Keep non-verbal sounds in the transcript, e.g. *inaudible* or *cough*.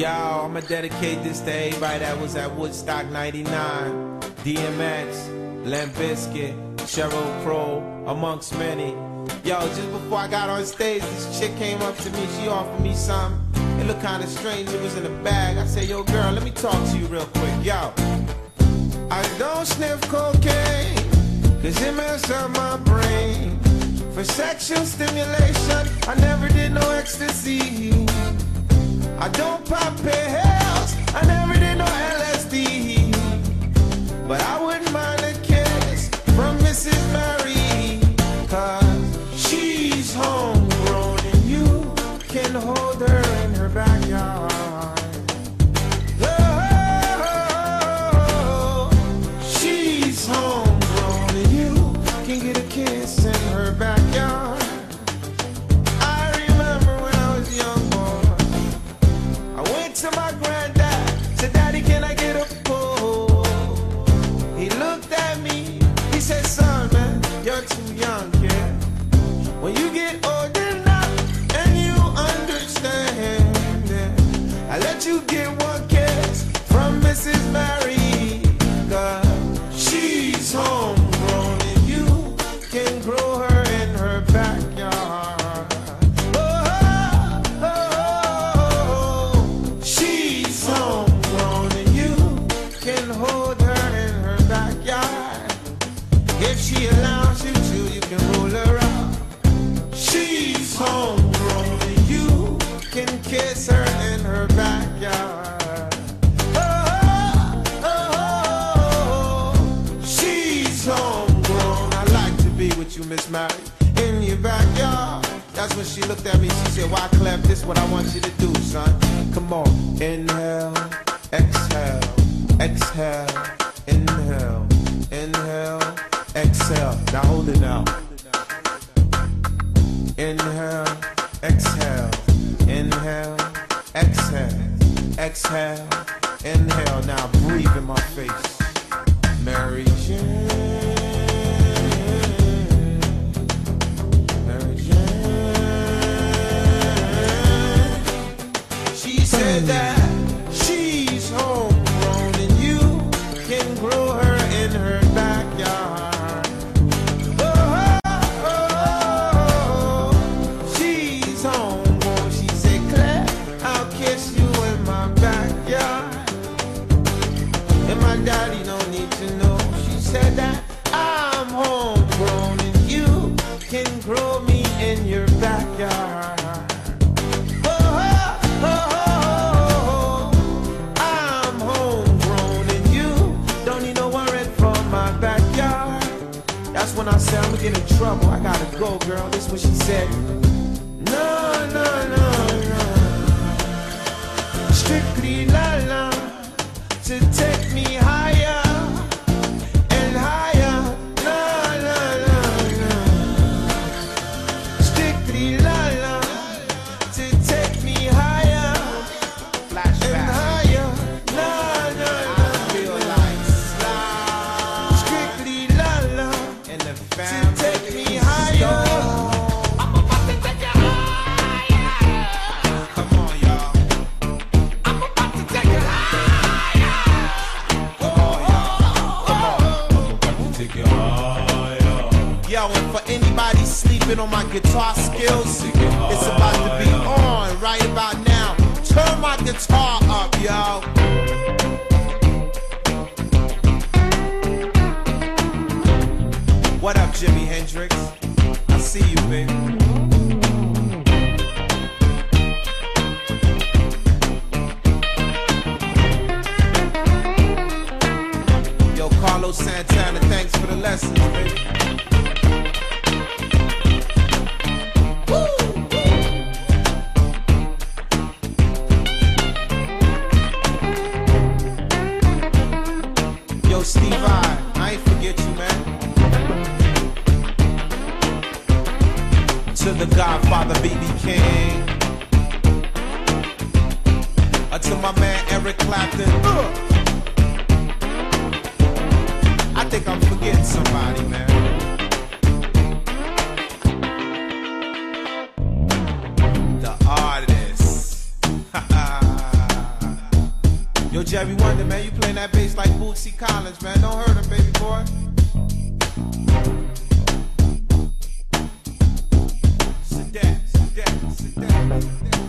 Yo, I'ma dedicate this to everybody that was at Woodstock 99. DMX, Limp Bizkit, Sheryl Crow, amongst many. Yo, just before I got on stage, this chick came up to me, she offered me something. It looked kinda strange, it was in a bag. I said, yo girl, let me talk to you real quick. Yo, I don't sniff cocaine, cause it messes up my brain. For sexual stimulation, I never did no ecstasy. I don't pop pills, you, Miss Mary, in your backyard. That's when she looked at me. She said, "Why, Clef? This what I want you to do, son. Come on, inhale, exhale, exhale, inhale, inhale, exhale. Now hold it now. Inhale, exhale, inhale, exhale, exhale, inhale. Now breathe in my face. Daddy don't need to know. She said that said I'm gonna get in trouble. I gotta go, girl. This what she said. No, no, no, no. Strictly la la to take me higher Yo, and for anybody sleeping on my guitar skills, it's about to be on right about now. Turn my guitar up, yo. What up, Jimi Hendrix? I see you, baby. Yo, Carlos Santana, thanks for the lessons, baby. To the Godfather, BB King. Uh, to my man Eric Clapton. Uh. I think I'm forgetting somebody, man. The artist. *laughs* Yo, Jerry Wonda, man, you playing that bass like Bootsy Collins, man. Don't hurt him, baby boy. Thank you.